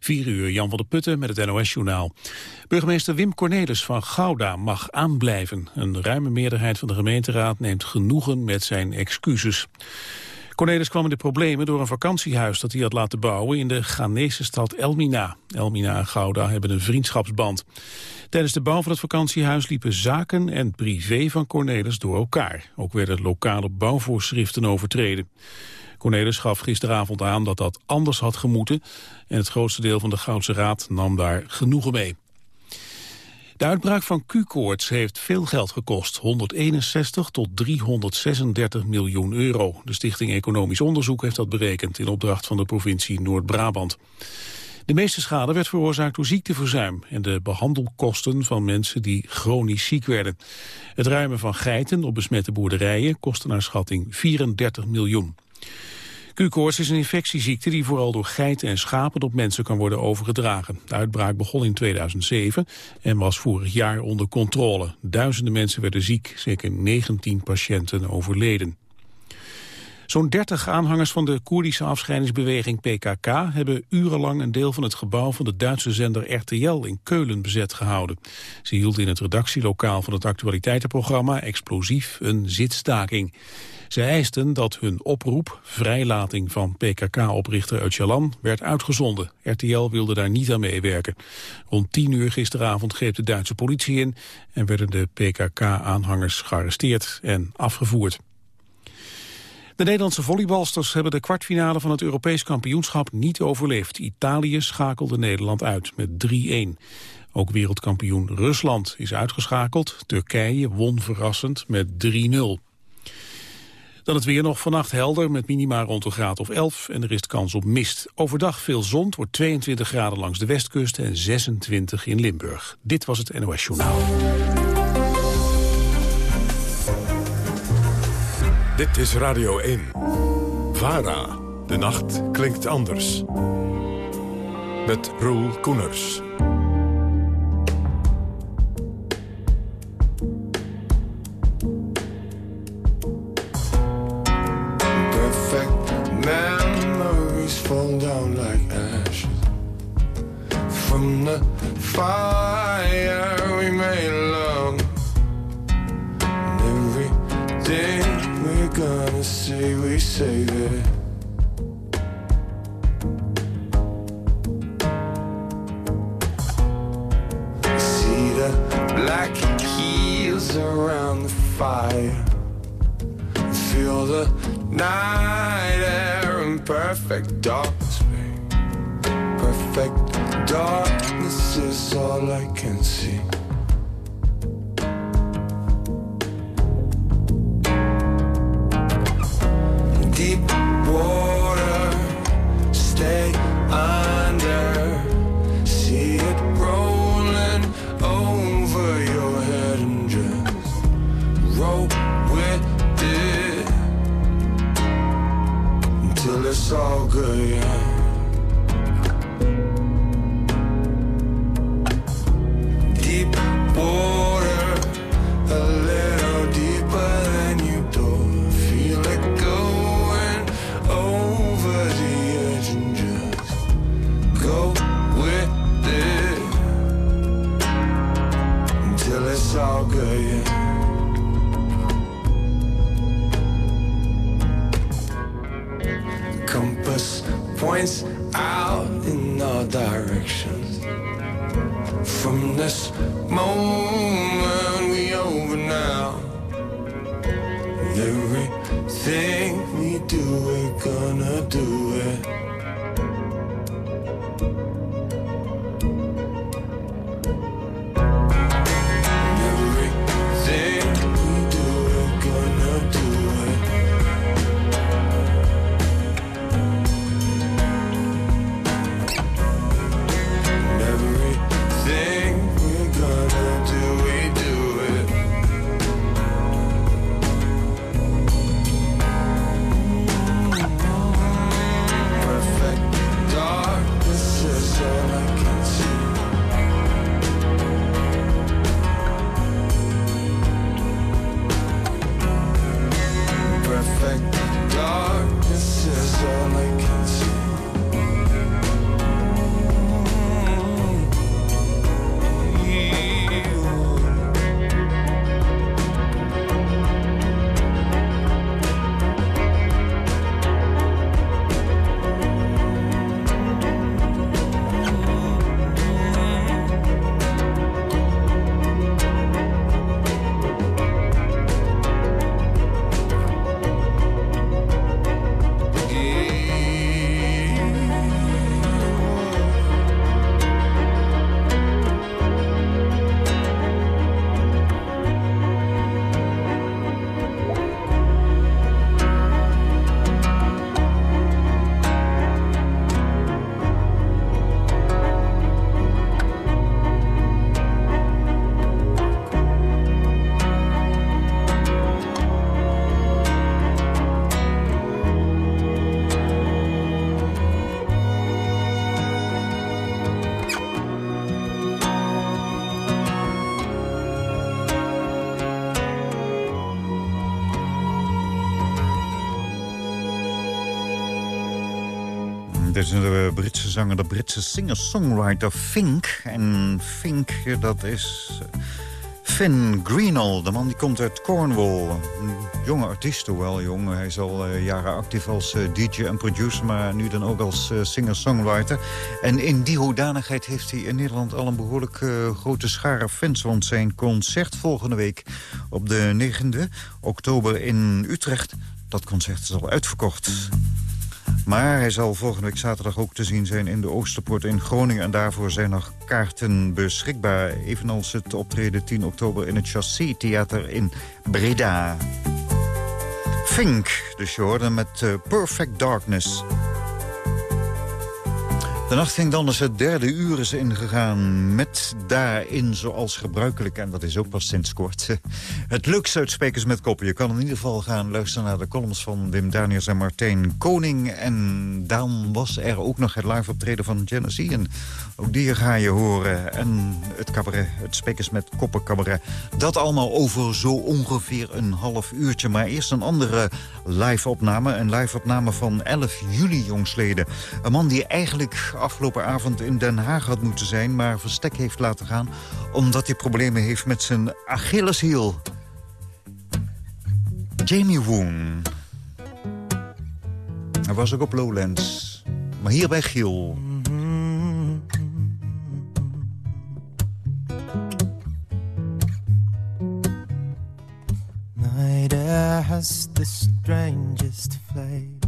4 uur, Jan van der Putten met het NOS-journaal. Burgemeester Wim Cornelis van Gouda mag aanblijven. Een ruime meerderheid van de gemeenteraad neemt genoegen met zijn excuses. Cornelis kwam in de problemen door een vakantiehuis dat hij had laten bouwen in de Ghanese stad Elmina. Elmina en Gouda hebben een vriendschapsband. Tijdens de bouw van het vakantiehuis liepen zaken en privé van Cornelis door elkaar. Ook werden lokale bouwvoorschriften overtreden. Cornelis gaf gisteravond aan dat dat anders had gemoeten... en het grootste deel van de Goudse Raad nam daar genoegen mee. De uitbraak van Q-koorts heeft veel geld gekost, 161 tot 336 miljoen euro. De Stichting Economisch Onderzoek heeft dat berekend in opdracht van de provincie Noord-Brabant. De meeste schade werd veroorzaakt door ziekteverzuim en de behandelkosten van mensen die chronisch ziek werden. Het ruimen van geiten op besmette boerderijen kostte naar schatting 34 miljoen. Q-koorts is een infectieziekte die vooral door geiten en schapen op mensen kan worden overgedragen. De uitbraak begon in 2007 en was vorig jaar onder controle. Duizenden mensen werden ziek, zeker 19 patiënten overleden. Zo'n 30 aanhangers van de Koerdische afscheidingsbeweging PKK hebben urenlang een deel van het gebouw van de Duitse zender RTL in Keulen bezet gehouden. Ze hielden in het redactielokaal van het actualiteitenprogramma Explosief een zitstaking. Ze eisten dat hun oproep, vrijlating van PKK-oprichter Öcalan, werd uitgezonden. RTL wilde daar niet aan meewerken. Rond 10 uur gisteravond greep de Duitse politie in en werden de PKK-aanhangers gearresteerd en afgevoerd. De Nederlandse volleybalsters hebben de kwartfinale van het Europees kampioenschap niet overleefd. Italië schakelde Nederland uit met 3-1. Ook wereldkampioen Rusland is uitgeschakeld. Turkije won verrassend met 3-0. Dan het weer nog vannacht helder met minima rond een graad of 11 en er is kans op mist. Overdag veel zon, wordt 22 graden langs de westkust en 26 in Limburg. Dit was het NOS Journaal. Dit is Radio 1. VARA. De nacht klinkt anders. Met Roel Koeners. The fire we made love. And everything we're gonna say, we say it. See the black heels around the fire. Feel the night air in perfect darkness, perfect Darkness is all I can see. Deep water, stay under. See it rolling over your head and just roll with it until it's all good. Yeah. Is de Britse zanger, de Britse singer-songwriter Fink. En Fink, dat is Finn Greenall. De man die komt uit Cornwall. Een jonge artiest, hoewel jong. Hij is al uh, jaren actief als DJ en producer... maar nu dan ook als singer-songwriter. En in die hoedanigheid heeft hij in Nederland al een behoorlijk grote schare fans. Want zijn concert volgende week op de 9e oktober in Utrecht... dat concert is al uitverkocht. Maar hij zal volgende week zaterdag ook te zien zijn in de Oosterpoort in Groningen. En daarvoor zijn nog kaarten beschikbaar. Evenals het optreden 10 oktober in het Chassé Theater in Breda. Fink, de show met uh, Perfect Darkness. De nacht ging dan eens het derde uur is ingegaan met daarin zoals gebruikelijk... en dat is ook pas sinds kort, het luxe uit Spekers met Koppen. Je kan in ieder geval gaan luisteren naar de columns van Wim Daniels en Martijn Koning. En dan was er ook nog het live optreden van Genesee. En ook die ga je horen. En het cabaret, het Spekers met Koppen cabaret. Dat allemaal over zo ongeveer een half uurtje. Maar eerst een andere live-opname. Een live-opname van 11 juli jongsleden. Een man die eigenlijk afgelopen avond in Den Haag had moeten zijn... maar verstek heeft laten gaan omdat hij problemen heeft met zijn Achilleshiel. Jamie Woon. Hij was ook op Lowlands. Maar hier bij Giel. Has the strangest flavor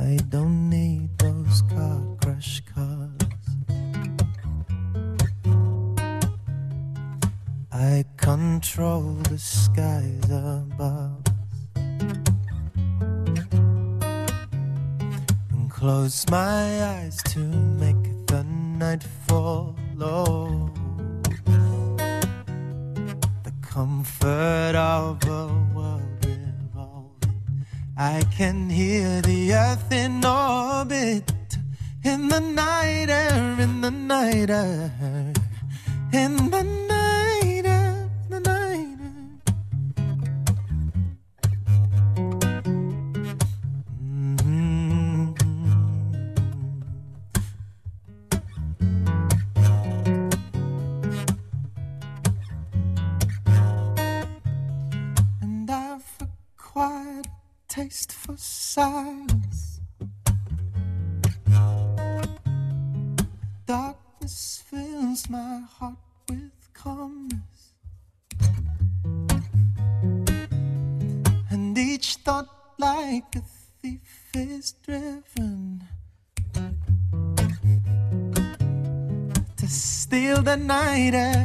I don't need those car crash cars. I control the skies above. And close my eyes to make the night follow. The comfort of a. I can hear the earth in orbit. In the night air, in the night air, in the night night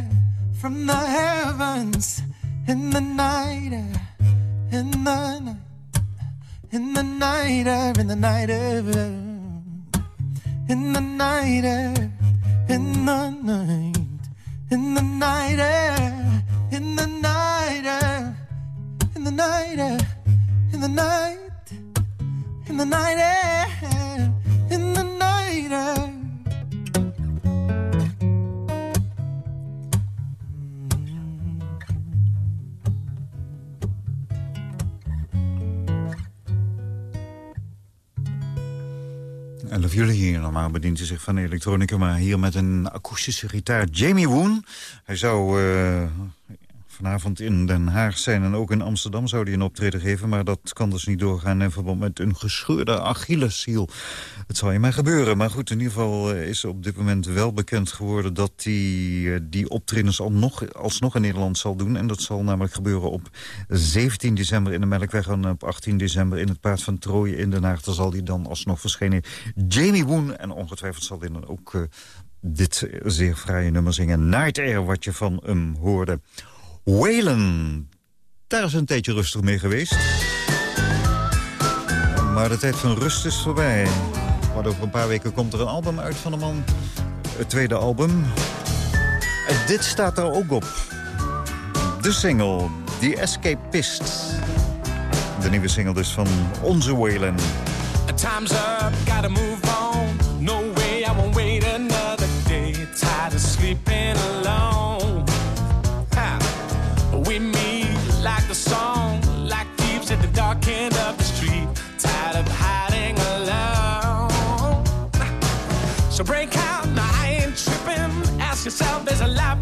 11 juli hier. Normaal bedient zich van elektronica, maar hier met een akoestische gitaar. Jamie Woon, hij zou uh, vanavond in Den Haag zijn en ook in Amsterdam zou hij een optreden geven. Maar dat kan dus niet doorgaan in verband met een gescheurde Achilleshiel. Het zal je maar gebeuren. Maar goed, in ieder geval eh, is op dit moment wel bekend geworden... dat hij die, eh, die optredens alsnog, alsnog in Nederland zal doen. En dat zal namelijk gebeuren op 17 december in de Melkweg... en op 18 december in het Paard van Trooien in Den Haag. Daar zal hij dan alsnog verschijnen. Jamie Woon, en ongetwijfeld zal hij dan ook... Uh, dit zeer fraaie nummer zingen. Night Air, wat je van hem hoorde. Whalen. Daar is een tijdje rustig mee geweest. Maar de tijd van rust is voorbij. Maar over een paar weken komt er een album uit van de man. Het tweede album. En dit staat er ook op. De single, The Escapist. De nieuwe single dus van onze Whalen. Time's up, gotta move break out, now I ain't tripping. Ask yourself, there's a life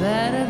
Better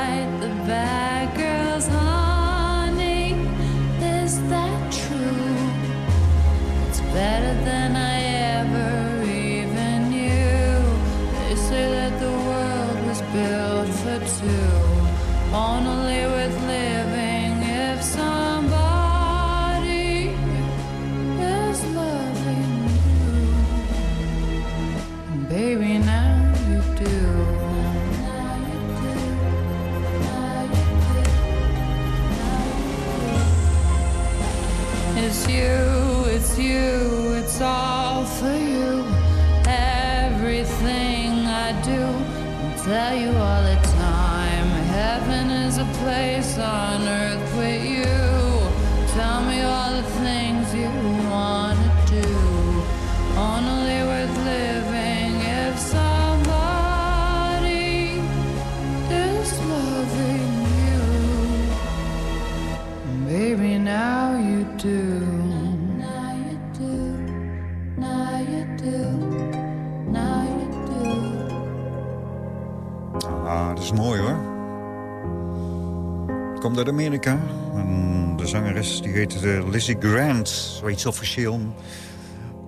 Amerika. En de zangeres die heet eh, Lizzie Grant. Zoiets officieel.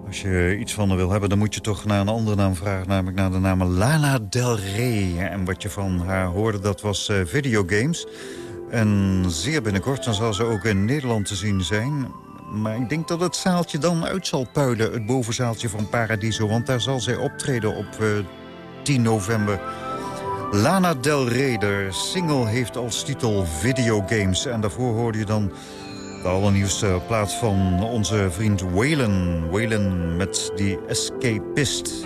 Als je iets van haar wil hebben, dan moet je toch naar een andere naam vragen. Namelijk naar de naam Lana Del Rey. En wat je van haar hoorde, dat was eh, videogames. En zeer binnenkort zal ze ook in Nederland te zien zijn. Maar ik denk dat het zaaltje dan uit zal puilen. Het bovenzaaltje van Paradiso. Want daar zal zij optreden op eh, 10 november. Lana Del Rey, de single heeft als titel Videogames. En daarvoor hoorde je dan de allernieuwste plaat van onze vriend Waylon. Waylon met die Escapist.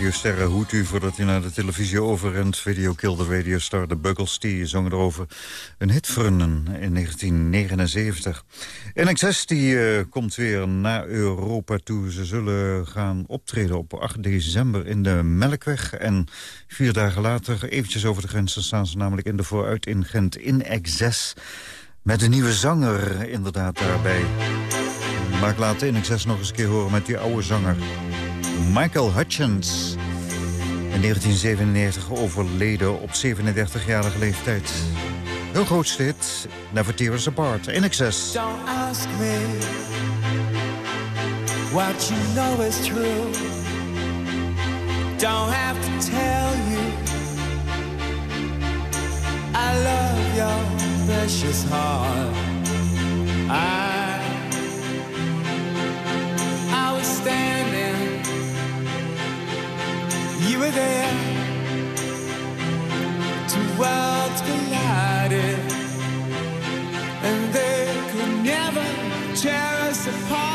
Radiosterren u voordat u naar de televisie overrent. Video Kill the Radio Star, de Buggles, die zongen erover een hit voor in 1979. NXS die, uh, komt weer naar Europa toe. Ze zullen gaan optreden op 8 december in de Melkweg. En vier dagen later, eventjes over de grens, staan ze namelijk in de vooruit in Gent in X6. Met een nieuwe zanger inderdaad daarbij. Maar ik laat de NXS nog eens een keer horen met die oude zanger. Michael Hutchins. In 1997 overleden op 37-jarige leeftijd. Heel grootste hit, Never Tear Us Apart, in excess. Don't ask me what you know is true. Don't have to tell you I love your precious heart. I I was standing, were there. Two worlds collided, and they could never tear us apart.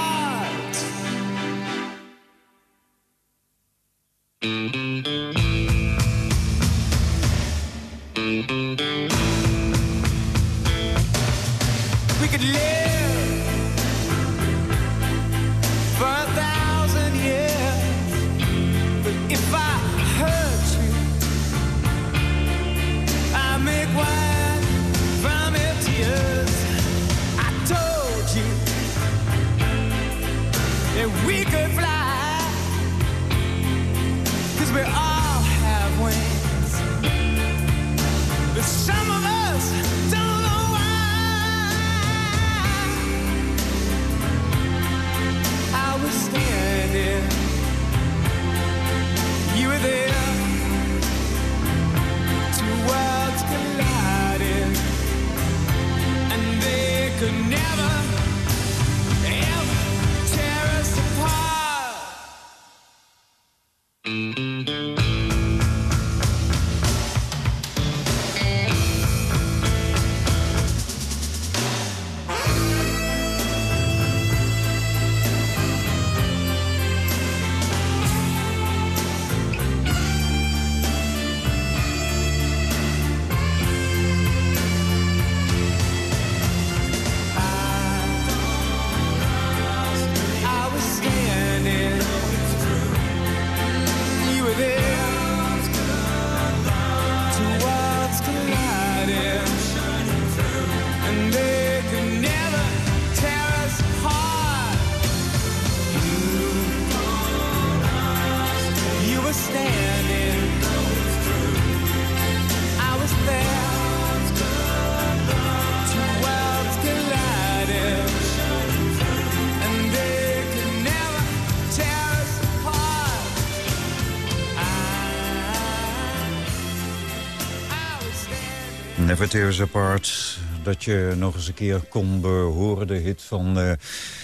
Never Apart. Dat je nog eens een keer kon behoren. De hit van uh,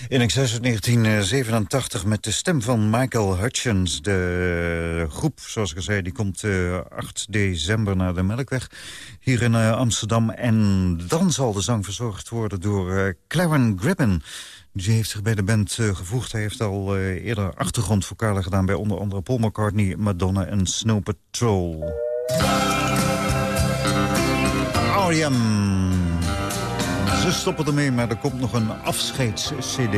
In Excess uit 1987 met de stem van Michael Hutchins. De groep, zoals ik zei, die komt uh, 8 december naar de Melkweg. Hier in uh, Amsterdam. En dan zal de zang verzorgd worden door Claren Gribben. Die heeft zich bij de band gevoegd. Hij heeft al eerder achtergrondvokalen gedaan... bij onder andere Paul McCartney, Madonna en Snow Patrol. Ze stoppen ermee, maar er komt nog een afscheids-cd.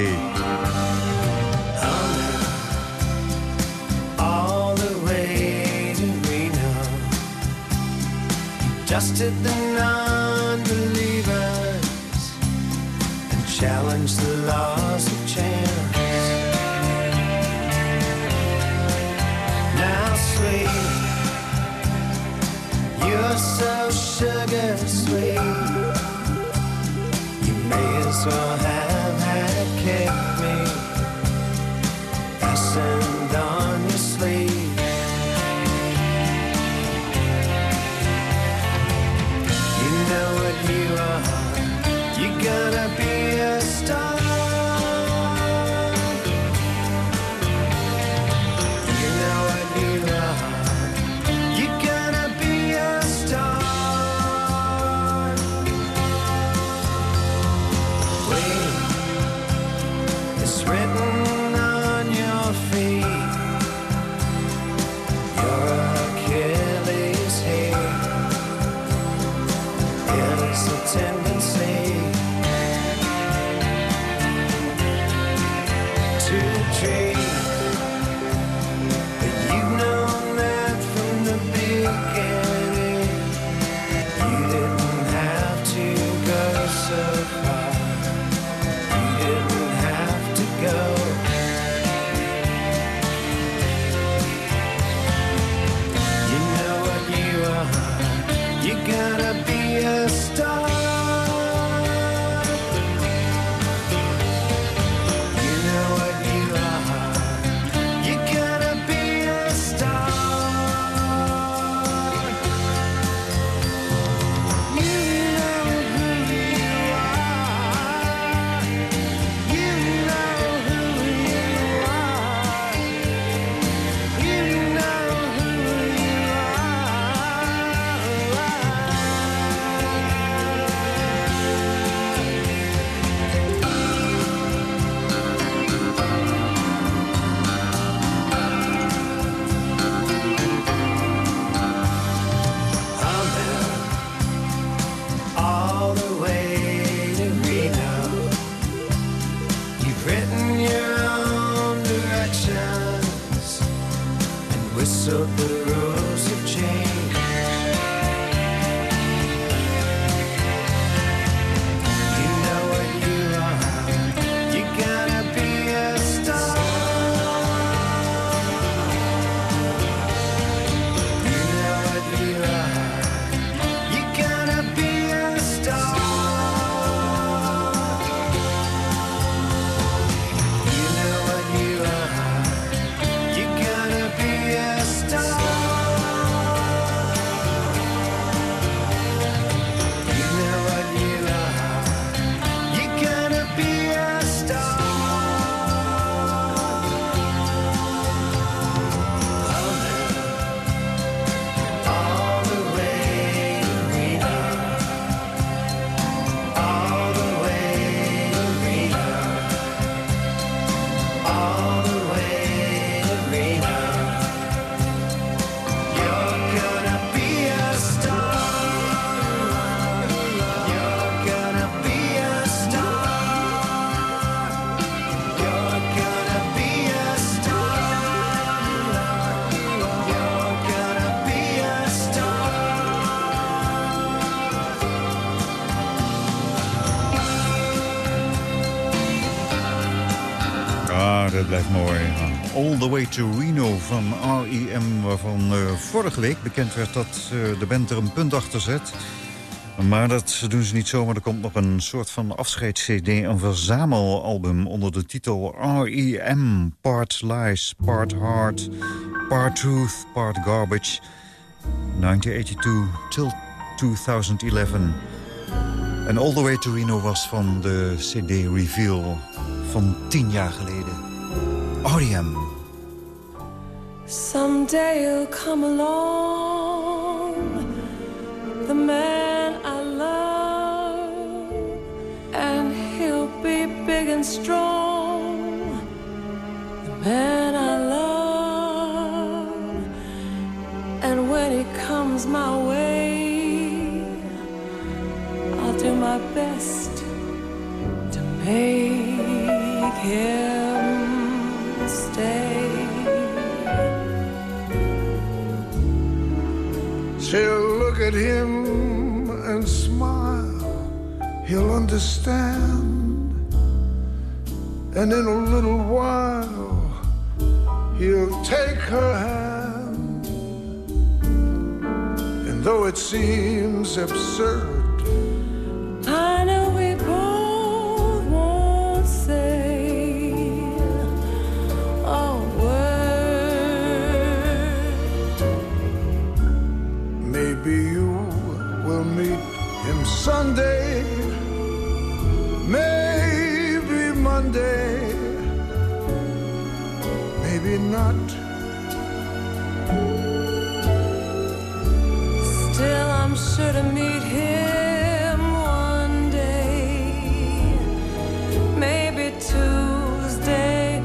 Dusted the non-believers and the laws so happy. Dat blijft mooi. All the way to Reno van R.E.M. Waarvan eh, vorige week bekend werd dat eh, de band er een punt achter zet. Maar dat doen ze niet zomaar. Er komt nog een soort van afscheids-cd, een verzamelalbum... onder de titel R.E.M. Part Lies, Part Heart, Part Truth, Part Garbage. 1982 till 2011. En All the way to Reno was van de cd Reveal van tien jaar geleden. R.E.M. Someday you'll come along, the man I love, and he'll be big and strong, the man I love. And when he comes my way, I'll do my best to make him stay. She'll look at him and smile. He'll understand. And in a little while, he'll take her hand. And though it seems absurd, I know not. Still, I'm sure to meet him one day. Maybe Tuesday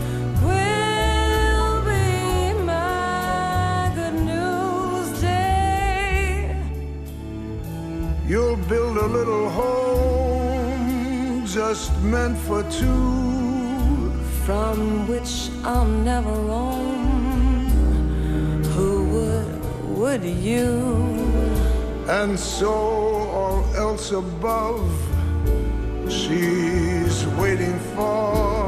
will be my good news day. you'll build a little home just meant for two. From which I'll never roam. Who would, would you? And so all else above, she's waiting for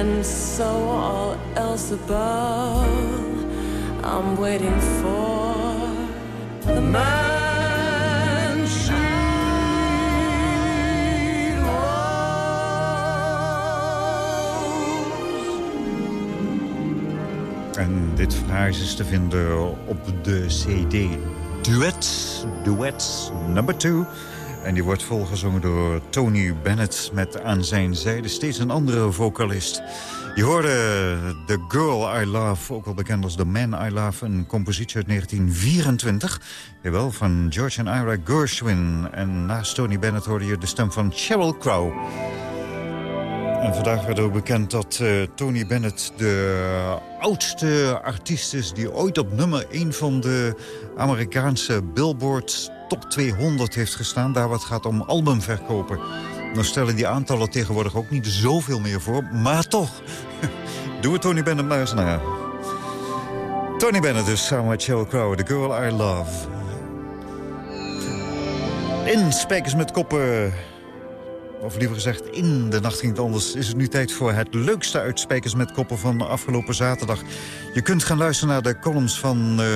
And so all else above, I'm waiting for the Man. En dit haar is te vinden op de CD Duet, Duet number 2. En die wordt volgezongen door Tony Bennett met aan zijn zijde steeds een andere vocalist. Je hoorde The Girl I Love, ook wel bekend als The Man I Love... een compositie uit 1924, jawel, van George en Ira Gershwin. En naast Tony Bennett hoorde je de stem van Sheryl Crow. En vandaag werd ook bekend dat eh, Tony Bennett de oudste artiest is... die ooit op nummer 1 van de Amerikaanse Billboard Top 200 heeft gestaan. Daar wat gaat om albumverkopen. Nou stellen die aantallen tegenwoordig ook niet zoveel meer voor, maar toch. Doe het Tony Bennett maar eens na. Tony Bennett dus samen met Sheryl Crow, The Girl I Love. In Spijkers met Koppen of liever gezegd, in de nacht ging het anders... is het nu tijd voor het leukste uit Spijkers met Koppen van afgelopen zaterdag. Je kunt gaan luisteren naar de columns van eh,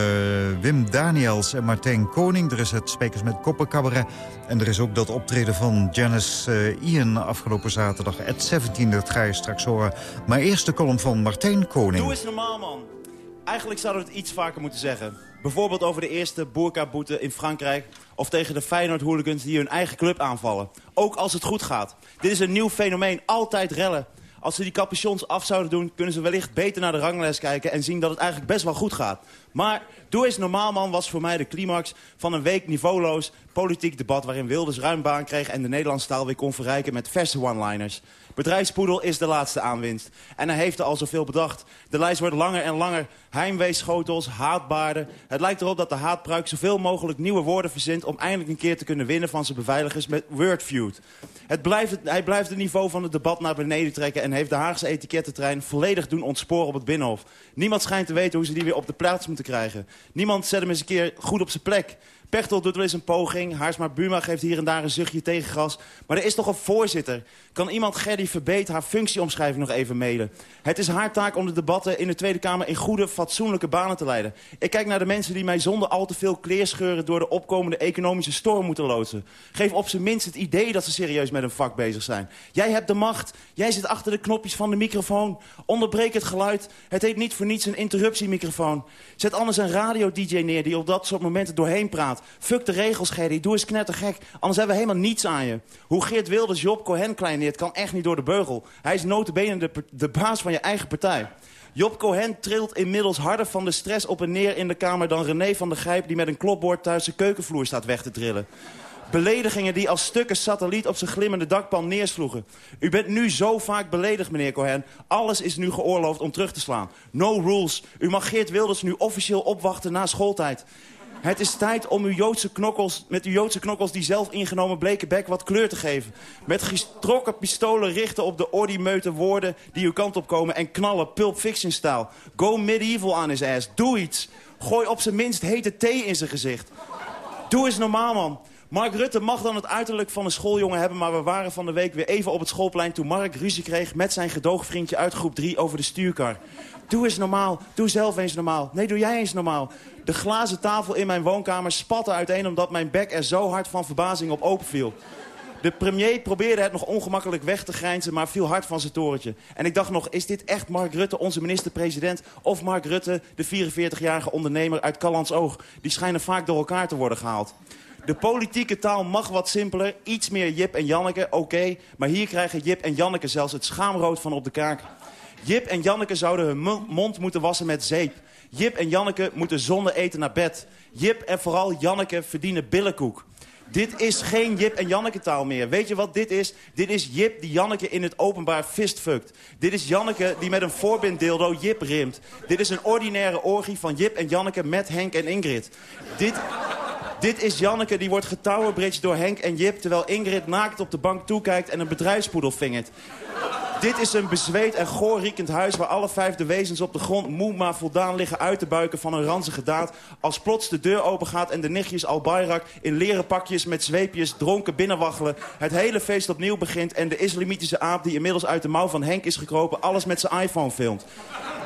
Wim Daniels en Martijn Koning. Er is het Spijkers met Koppen cabaret. En er is ook dat optreden van Janice eh, Ian afgelopen zaterdag. Het 17, dat ga je straks horen. Maar eerst de column van Martijn Koning. Doe eens normaal, man. Eigenlijk zouden we het iets vaker moeten zeggen. Bijvoorbeeld over de eerste boerkaboete in Frankrijk... of tegen de Feyenoord-hooligans die hun eigen club aanvallen. Ook als het goed gaat. Dit is een nieuw fenomeen, altijd rellen. Als ze die capuchons af zouden doen... kunnen ze wellicht beter naar de ranglijst kijken... en zien dat het eigenlijk best wel goed gaat. Maar Doe eens normaal, man, was voor mij de climax van een week niveauloos politiek debat... waarin Wilders ruim baan kreeg en de Nederlandse taal weer kon verrijken met verse one-liners. Bedrijfspoedel is de laatste aanwinst. En hij heeft er al zoveel bedacht. De lijst wordt langer en langer. Heimweeschotels, haatbaarden. Het lijkt erop dat de haatpruik zoveel mogelijk nieuwe woorden verzint... om eindelijk een keer te kunnen winnen van zijn beveiligers met Wordfeud. Het blijft, hij blijft het niveau van het debat naar beneden trekken... en heeft de Haagse etikettentrein volledig doen ontsporen op het Binnenhof. Niemand schijnt te weten hoe ze die weer op de plaats moeten krijgen. Niemand zet hem eens een keer goed op zijn plek. Pechtel doet wel eens een poging. Haarsma Buma geeft hier en daar een zuchtje tegengas. Maar er is toch een voorzitter. Kan iemand Gerdy Verbeet haar functieomschrijving nog even mailen? Het is haar taak om de debatten in de Tweede Kamer... in goede, fatsoenlijke banen te leiden. Ik kijk naar de mensen die mij zonder al te veel kleerscheuren... door de opkomende economische storm moeten loodsen. Geef op zijn minst het idee dat ze serieus met een vak bezig zijn. Jij hebt de macht. Jij zit achter de knopjes van de microfoon. Onderbreek het geluid. Het heet niet voor niets een interruptiemicrofoon. Zet anders een radio-dj neer die op dat soort momenten doorheen praat. Fuck de regels, Gerdy. Doe eens knettergek. Anders hebben we helemaal niets aan je. Hoe Geert Wilders Job Cohen kleineert kan echt niet door de beugel. Hij is notabene de, de baas van je eigen partij. Job Cohen trilt inmiddels harder van de stress op en neer in de kamer... dan René van der Grijp die met een klopbord thuis de keukenvloer staat weg te trillen. Beledigingen die als stukken satelliet op zijn glimmende dakpan neersloegen. U bent nu zo vaak beledigd, meneer Cohen. Alles is nu geoorloofd om terug te slaan. No rules. U mag Geert Wilders nu officieel opwachten na schooltijd. Het is tijd om uw Joodse knokkels, met uw Joodse knokkels die zelf ingenomen bleke bek wat kleur te geven. Met getrokken pistolen richten op de ordimeute woorden die uw kant op komen en knallen Pulp Fiction staal. Go medieval aan his ass. Doe iets. Gooi op zijn minst hete thee in zijn gezicht. Doe eens normaal, man. Mark Rutte mag dan het uiterlijk van een schooljongen hebben... maar we waren van de week weer even op het schoolplein... toen Mark ruzie kreeg met zijn gedoogvriendje uit groep 3 over de stuurkar. Doe eens normaal. Doe zelf eens normaal. Nee, doe jij eens normaal. De glazen tafel in mijn woonkamer spatte uiteen... omdat mijn bek er zo hard van verbazing op open viel. De premier probeerde het nog ongemakkelijk weg te grijnzen... maar viel hard van zijn torentje. En ik dacht nog, is dit echt Mark Rutte, onze minister-president... of Mark Rutte, de 44-jarige ondernemer uit Callands Oog? Die schijnen vaak door elkaar te worden gehaald. De politieke taal mag wat simpeler, iets meer Jip en Janneke, oké... maar hier krijgen Jip en Janneke zelfs het schaamrood van op de kaak. Jip en Janneke zouden hun mo- mond moeten wassen met zeep. Jip en Janneke moeten zonder eten naar bed. Jip en vooral Janneke verdienen billenkoek. Dit is geen Jip en Janneke taal meer. Weet je wat dit is? Dit is Jip die Janneke in het openbaar fistfuckt. Dit is Janneke die met een voorbinddildo Jip rimt. Dit is een ordinaire orgie van Jip en Janneke met Henk en Ingrid. Dit, dit is Janneke die wordt getowerbridged door Henk en Jip... terwijl Ingrid naakt op de bank toekijkt en een bedrijfspoedel vingert. Dit is een bezweet en goorriekend huis waar alle vijfde wezens op de grond moe maar voldaan liggen uit te buiken van een ranzige daad. Als plots de deur opengaat en de nichtjes al Bayrak in leren pakjes met zweepjes dronken binnenwaggelen. Het hele feest opnieuw begint en de islamitische aap die inmiddels uit de mouw van Henk is gekropen alles met zijn iPhone filmt.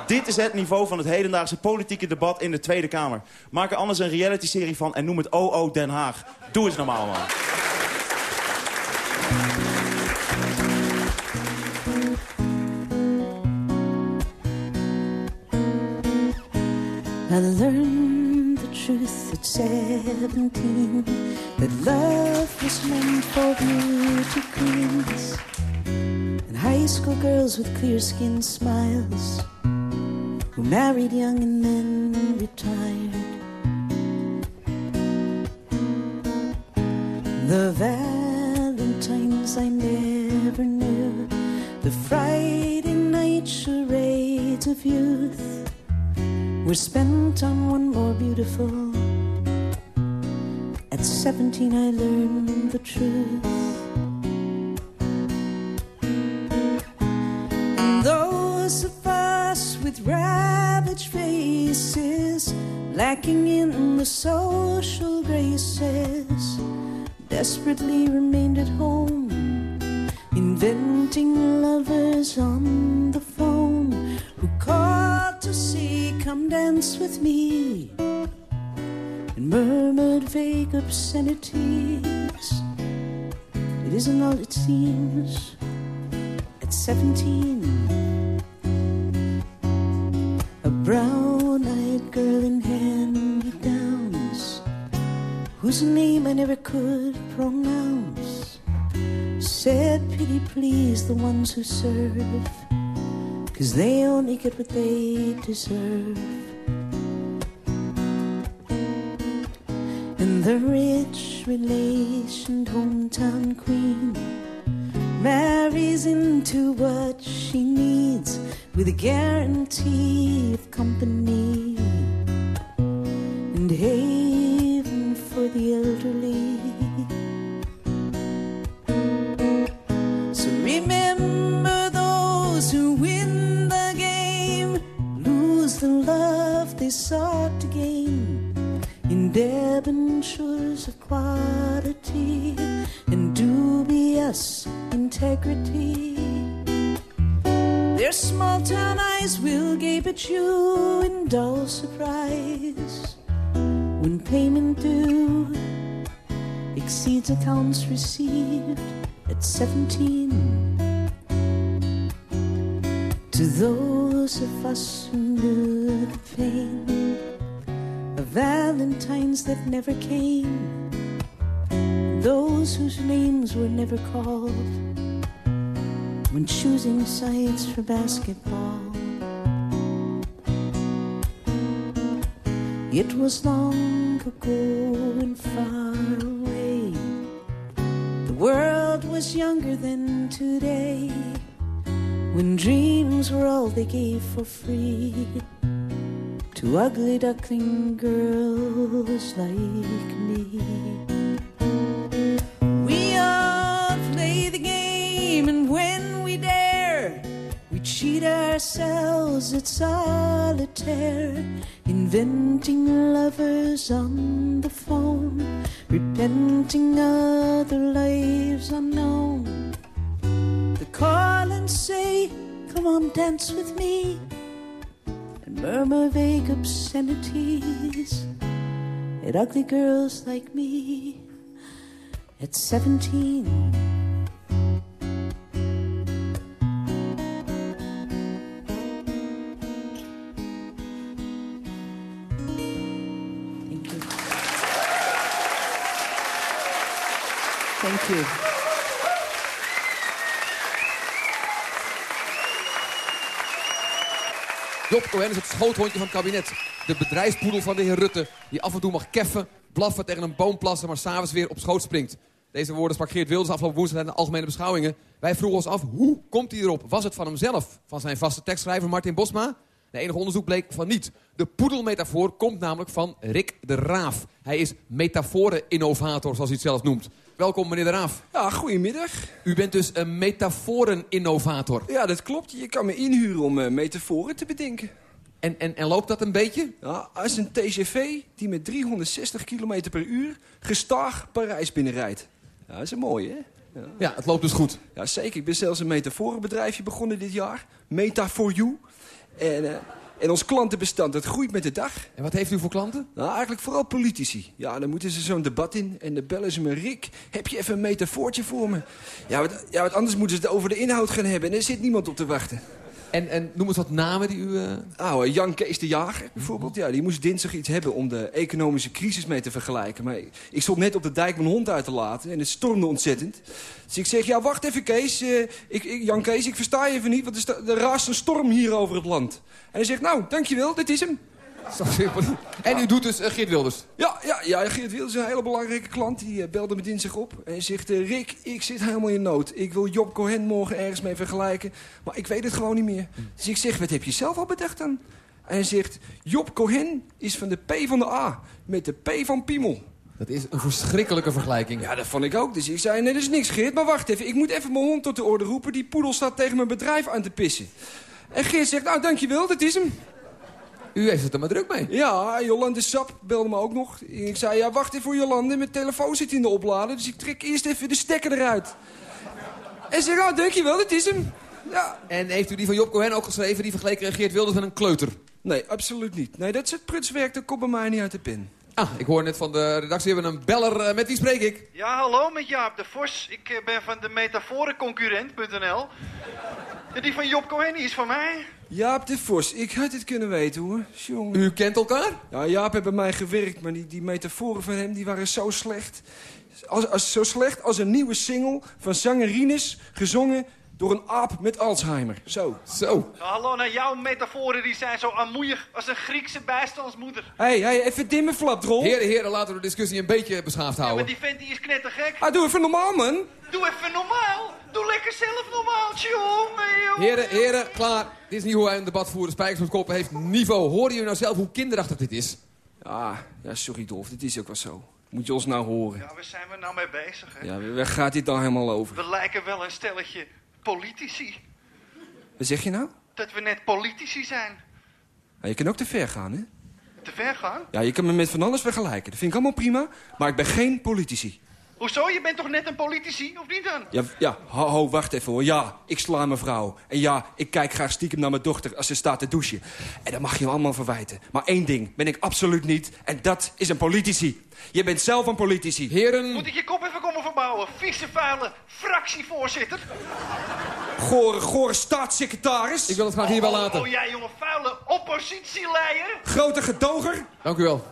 Dit is het niveau van het hedendaagse politieke debat in de Tweede Kamer. Maak er anders een reality-serie van en noem het OO Den Haag. Doe eens normaal, man. I learned the truth at seventeen that love was meant for beauty queens and high school girls with clear skinned smiles who married young and then retired. The Valentines I never knew, the Friday night charades of youth were spent on one more beautiful. At 17, I learned the truth. And those of us with ravaged faces, lacking in the social graces, desperately remained at home, inventing lovers on dance with me, and murmured vague obscenities. It isn't all it seems at 17. A brown eyed girl in hand me downs, whose name I never could pronounce, said, Pity please the ones who serve. Cause they only get what they deserve. And the rich relationed hometown queen. Marries into what she needs with a guarantee of company dubious integrity. Their small town eyes will gape at you in dull surprise when payment due exceeds accounts received at 17. To those of us who knew the pain of Valentines that never came, those whose names were never called when choosing sides for basketball. It was long ago and far away The world was younger than today, when dreams were all they gave for free to ugly duckling girls like me. Ourselves at solitaire, inventing lovers on the phone, repenting other lives unknown. They call and say, Come on, dance with me, and murmur vague obscenities at ugly girls like me at 17. Thank you. Job Cohen is het schoothondje van het kabinet. De bedrijfspoedel van de heer Rutte, die af en toe mag keffen, blaffen tegen een boom plassen, maar s'avonds weer op schoot springt. Deze woorden sprak Geert Wilders afgelopen woensdag in de algemene beschouwingen. Wij vroegen ons af, hoe komt hij erop? Was het van hemzelf? Van zijn vaste tekstschrijver Martin Bosma? De enige onderzoek bleek van niet. De poedelmetafoor komt namelijk van Rick de Raaf. Hij is metaforen-innovator, zoals hij het zelf noemt. Welkom, meneer de Raaf. Ja, goedemiddag. U bent dus een metaforen-innovator. Ja, dat klopt. Je kan me inhuren om eh, metaforen te bedenken. En, en, en loopt dat een beetje? Ja, als een TGV die met 360 km per uur gestaag Parijs binnenrijdt. Ja, dat is een mooie, hè? Ja. Ja, het loopt dus goed. ja, zeker. Ik ben zelfs een metaforenbedrijfje begonnen dit jaar. Meta for You. En, eh, en ons klantenbestand, dat groeit met de dag. En wat heeft u voor klanten? Nou, eigenlijk vooral politici. Ja, dan moeten ze zo'n debat in en dan bellen ze me... Rick, heb je even een metafoortje voor me? Ja wat, ja, wat anders moeten ze het over de inhoud gaan hebben. En er zit niemand op te wachten. En, en noem eens wat namen die u... eh, Nou, eh, Jan Kees de Jager bijvoorbeeld. Ja, die moest dinsdag iets hebben om de economische crisis mee te vergelijken. Maar ik stond net op de dijk mijn hond uit te laten en het stormde ontzettend. Dus ik zeg, ja, wacht even Kees. eh, ik, ik, Jan Kees, ik versta je even niet, want er, er raast een storm hier over het land. En hij zegt, nou, dankjewel, dit is hem. En u doet dus eh, Geert Wilders. Ja, ja, ja Geert Wilders is een hele belangrijke klant. Die eh, belde me dinsdag op en zegt... eh, Rick, ik zit helemaal in nood. Ik wil Job Cohen morgen ergens mee vergelijken. Maar ik weet het gewoon niet meer. Dus ik zeg, wat heb je zelf al bedacht dan? En hij zegt, Job Cohen is van de P van de A. Met de P van Piemel. Dat is een verschrikkelijke vergelijking. Ja, dat vond ik ook. Dus ik zei, nee, dat is niks Geert. Maar wacht even, ik moet even mijn hond tot de orde roepen. Die poedel staat tegen mijn bedrijf aan te pissen. En Geert zegt, nou, dankjewel, dat is hem. U heeft het er maar druk mee. Ja, Jolande Sap belde me ook nog. Ik zei, ja, wacht even voor Jolande. Mijn telefoon zit in de oplader, dus ik trek eerst even de stekker eruit. En ze nou, dankjewel, dat is hem. Ja. En heeft u die van Job Cohen ook geschreven... die vergeleken Geert Wilders met een kleuter? Nee, absoluut niet. Nee, dat is het prutswerk, dat komt bij mij niet uit de pen. Ah, ik hoor net van de redactie, we hebben een beller. eh, met wie spreek ik? Ja, hallo met Jaap de Vos. Ik eh, ben van de metaforenconcurrent.nl. En die van Job Cohen is van mij. Jaap de Vos, ik had het kunnen weten, hoor. Jongen. U kent elkaar? Ja, Jaap heeft bij mij gewerkt, maar die, die metaforen van hem die waren zo slecht. Als, als, zo slecht als een nieuwe single van zangerines, gezongen door een aap met Alzheimer. Zo. Zo. Hallo, nou jouw metaforen die zijn zo armoeig als een Griekse bijstandsmoeder. Hé, hey, hey, even dimmen, flapdrol. Heren, heren, laten we de discussie een beetje beschaafd Ja, maar houden. die vent die is knettergek. Ah, doe even normaal, man. Doe even normaal. Doe lekker zelf normaal, jongen, joh. Heren, heren, klaar. Dit is niet hoe wij een debat voeren. Spijkers met koppen heeft niveau. Horen jullie nou zelf hoe kinderachtig dit is? Ja, ja, sorry Dolf, dit is ook wel zo. Moet je ons nou horen. Ja, waar zijn we nou mee bezig, hè? Ja, waar gaat dit dan helemaal over? We lijken wel een stelletje politici. Wat zeg je nou? Dat we net politici zijn. Ja, je kan ook te ver gaan, hè? Te ver gaan? Ja, je kan me met van alles vergelijken. Dat vind ik allemaal prima, maar ik ben geen politici. Hoezo? Je bent toch net een politici, of niet dan? Ja, ja, ho, ho, wacht even hoor. Ja, ik sla mijn vrouw. En ja, ik kijk graag stiekem naar mijn dochter als ze staat te douchen. En dat mag je me allemaal verwijten. Maar één ding ben ik absoluut niet. En dat is een politici. Je bent zelf een politici. Heren, Moet ik je kop even komen verbouwen? Vieze, vuile fractievoorzitter. Gore, gore staatssecretaris. ik wil het graag hierbij laten. Oh, jij jonge vuile oppositieleier. Grote gedoger. Dank u wel.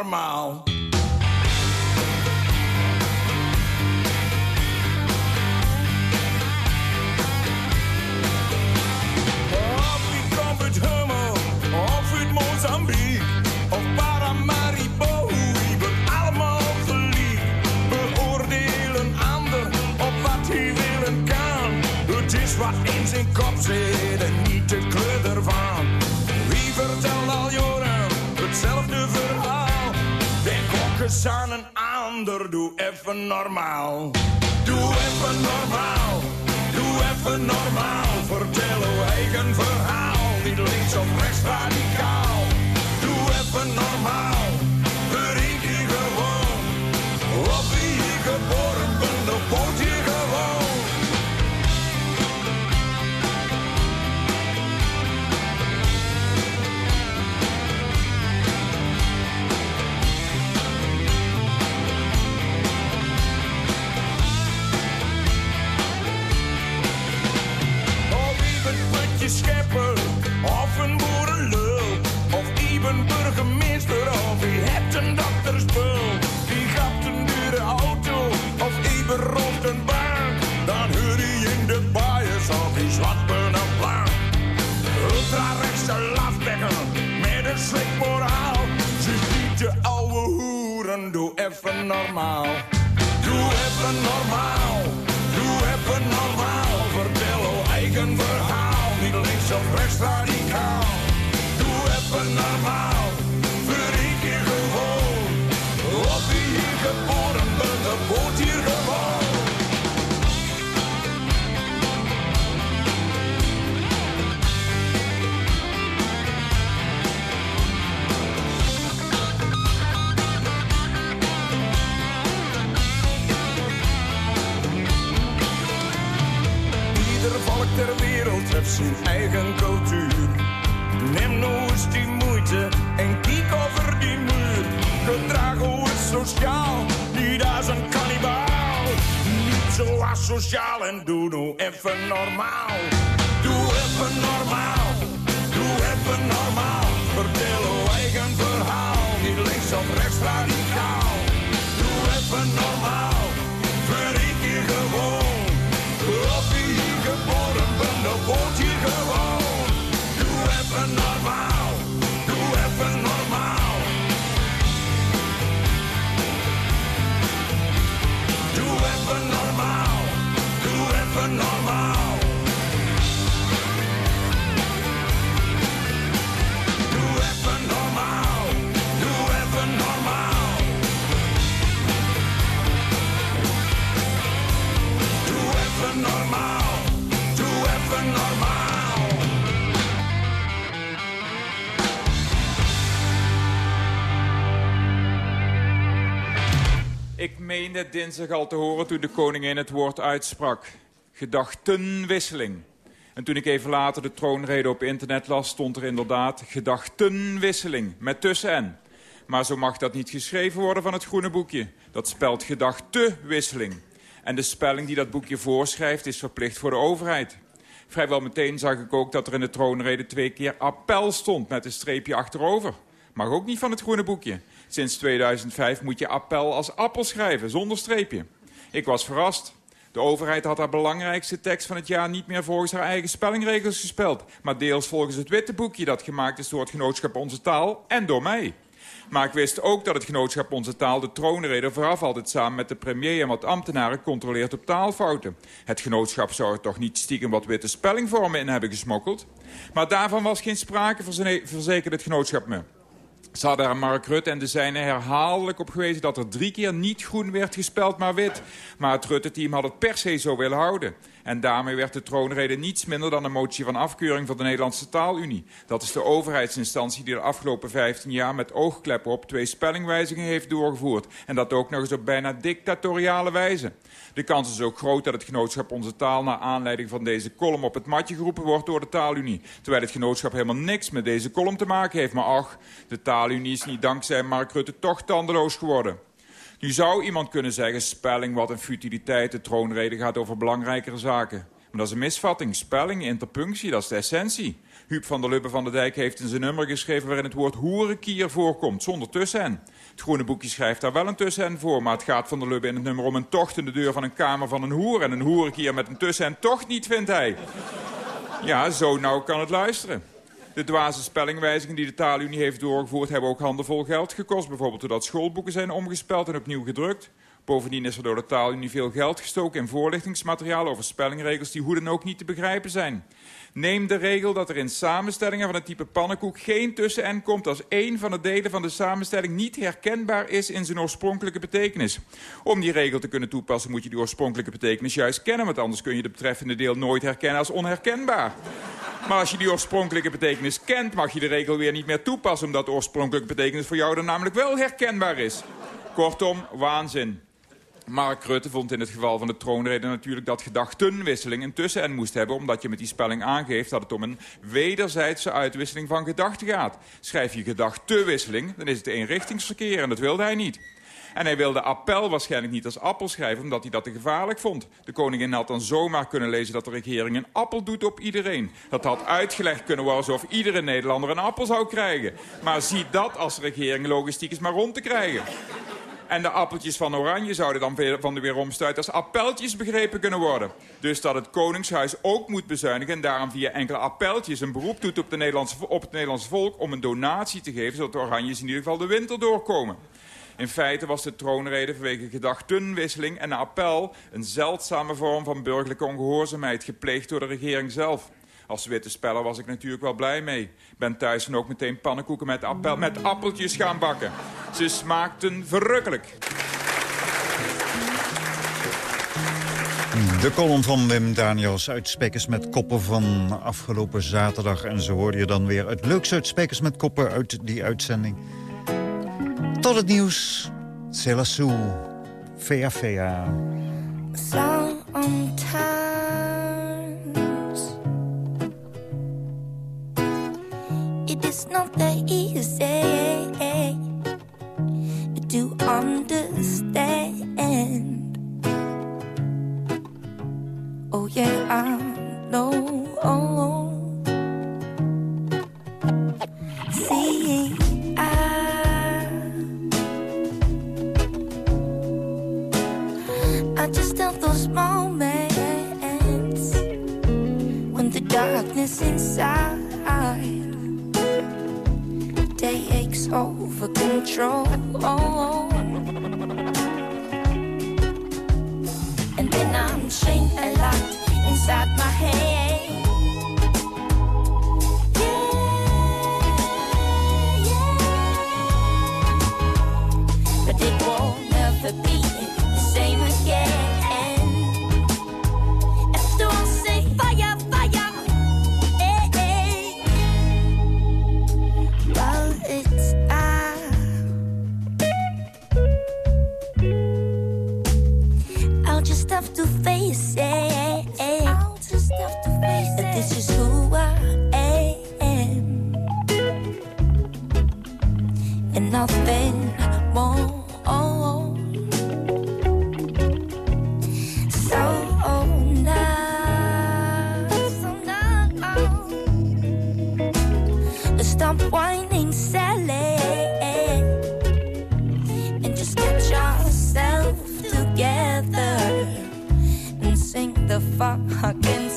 Even zwart ben of blank. Ultra-rechtse lafbekken, met een slik moraal. Ze ziet de ouwe hoeren, doe even normaal. Doe even normaal, doe even normaal. Vertel uw eigen verhaal, niet links of rechts radicaal. Doe even normaal, verriek je gewoon. Of wie hier geboren bent, ter wereld heeft zijn eigen cultuur. Neem nou eens die moeite en kijk over die muur. Gedrag is sociaal, niet als een kannibaal. Niet zo asociaal en doe nou even normaal. Doe even normaal, doe even normaal. Vertel uw eigen verhaal, niet links of rechts radicaal. Doe even normaal, Ik meende dinsdag al te horen toen de koningin het woord uitsprak. Gedachtenwisseling. En toen ik even later de troonrede op internet las, stond er inderdaad gedachtenwisseling. Met tussen-en. Maar zo mag dat niet geschreven worden van het groene boekje. Dat spelt gedachtenwisseling. En de spelling die dat boekje voorschrijft is verplicht voor de overheid. Vrijwel meteen zag ik ook dat er in de troonrede twee keer appel stond met een streepje achterover. Mag ook niet van het groene boekje. Sinds 2005 moet je appel als appel schrijven, zonder streepje. Ik was verrast. De overheid had haar belangrijkste tekst van het jaar niet meer volgens haar eigen spellingregels gespeld, maar deels volgens het witte boekje dat gemaakt is door het genootschap Onze Taal en door mij. Maar ik wist ook dat het genootschap Onze Taal de troonrede vooraf altijd samen met de premier en wat ambtenaren controleert op taalfouten. Het genootschap zou er toch niet stiekem wat witte spellingvormen in hebben gesmokkeld? Maar daarvan was geen sprake, verzekerde het genootschap me. Ze hadden er Mark Rutte en de zijne herhaaldelijk op gewezen... dat er drie keer niet groen werd gespeld, maar wit. Maar het Rutte-team had het per se zo willen houden. En daarmee werd de troonrede niets minder dan een motie van afkeuring van de Nederlandse Taalunie. Dat is de overheidsinstantie die de afgelopen 15 jaar met oogkleppen op twee spellingwijzigingen heeft doorgevoerd. En dat ook nog eens op bijna dictatoriale wijze. De kans is ook groot dat het genootschap Onze Taal... naar aanleiding van deze column op het matje geroepen wordt door de Taalunie. Terwijl het genootschap helemaal niks met deze column te maken heeft. Maar ach, de Taalunie is niet dankzij Mark Rutte toch tandeloos geworden. Nu zou iemand kunnen zeggen, spelling, wat een futiliteit. De troonrede gaat over belangrijkere zaken. Maar dat is een misvatting. Spelling, interpunctie, dat is de essentie. Huub van der Lubbe van der Dijk heeft in zijn nummer geschreven... waarin het woord hoerenkier voorkomt, zonder tussen. Het groene boekje schrijft daar wel een tussen voor... maar het gaat van der Lubbe in het nummer om een tocht in de deur van een kamer van een hoer... en een hoerenkier met een tussen toch niet, vindt hij. Ja, zo nou kan het luisteren. De dwaze spellingwijzigingen die de taalunie heeft doorgevoerd... hebben ook handenvol geld gekost. Bijvoorbeeld doordat schoolboeken zijn omgespeld en opnieuw gedrukt. Bovendien is er door de taalunie veel geld gestoken in voorlichtingsmateriaal... over spellingregels die hoe dan ook niet te begrijpen zijn. Neem de regel dat er in samenstellingen van het type pannenkoek geen tussen-en komt... als één van de delen van de samenstelling niet herkenbaar is in zijn oorspronkelijke betekenis. Om die regel te kunnen toepassen moet je die oorspronkelijke betekenis juist kennen... want anders kun je de betreffende deel nooit herkennen als onherkenbaar. Maar als je die oorspronkelijke betekenis kent... mag je de regel weer niet meer toepassen... omdat de oorspronkelijke betekenis voor jou dan namelijk wel herkenbaar is. Kortom, waanzin. Mark Rutte vond in het geval van de troonrede natuurlijk dat gedachtenwisseling een tussen-en moest hebben... omdat je met die spelling aangeeft dat het om een wederzijdse uitwisseling van gedachten gaat. Schrijf je gedachtenwisseling, dan is het eenrichtingsverkeer en dat wilde hij niet. En hij wilde appel waarschijnlijk niet als appel schrijven... omdat hij dat te gevaarlijk vond. De koningin had dan zomaar kunnen lezen dat de regering een appel doet op iedereen. Dat had uitgelegd kunnen worden alsof iedere Nederlander een appel zou krijgen. Maar zie dat als regering logistiek is maar rond te krijgen. En de appeltjes van Oranje zouden dan van de weeromstuit als appeltjes begrepen kunnen worden. Dus dat het Koningshuis ook moet bezuinigen en daarom via enkele appeltjes een beroep doet op, op het Nederlandse volk om een donatie te geven, zodat de Oranjes in ieder geval de winter doorkomen. In feite was de troonrede vanwege gedachtenwisseling en appel een zeldzame vorm van burgerlijke ongehoorzaamheid gepleegd door de regering zelf. Als witte speller was ik natuurlijk wel blij mee. Ik ben thuis en ook meteen pannenkoeken met, appel, met appeltjes gaan bakken. Ze smaakten verrukkelijk. De column van Wim Daniels uit Spekers met Koppen van afgelopen zaterdag. En zo hoorde je dan weer het leukste uit Spekers met Koppen uit die uitzending. Tot het nieuws. Celassou. Vea Vea. Sometimes it is not that easy to understand. Oh yeah, I know.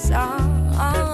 Song.